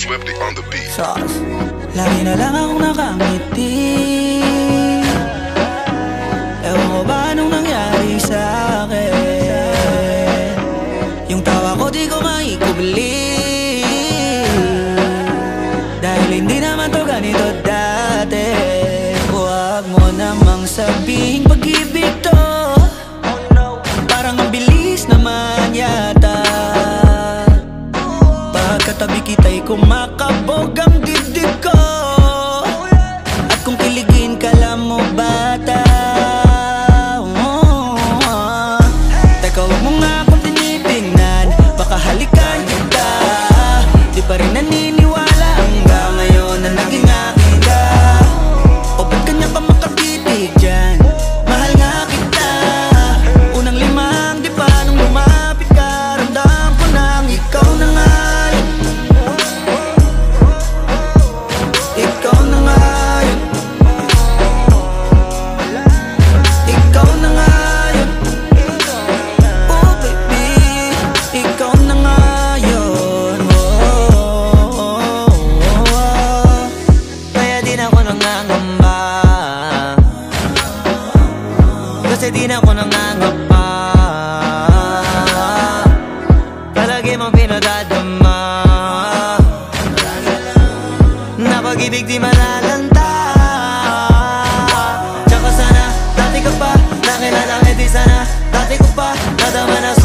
Swifty on the beat. Sauce. Lagi na lang akong nakangiti. Ewan ko ba anong nangyari sa akin. Yung tawa ko di ko maikubli. Dahil hindi naman to ganito dati. Huwag mo namang sabihin pag-ibig to. Katabi kita'y kumakabog ang dibdib ko. At kung kiligin ka lang mo bata Kasi di na ako nangangapa Palagi mong pinadadama. Na pag-ibig di malalanta. Tsaka sana, dati ka pa Nakilala, eh edi sana Dati ko pa, nadama na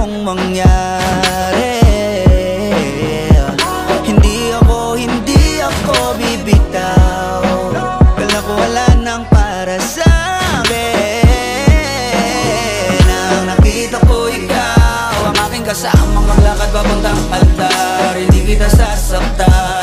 anong mangyari? Hindi ako, hindi ako bibitaw. Kala ko wala nang para sa akin Nang nakita ko ikaw Ang aking kasamang maglakad papuntang altar. Hindi kita sasaktan.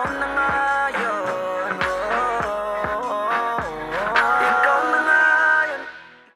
taon na nga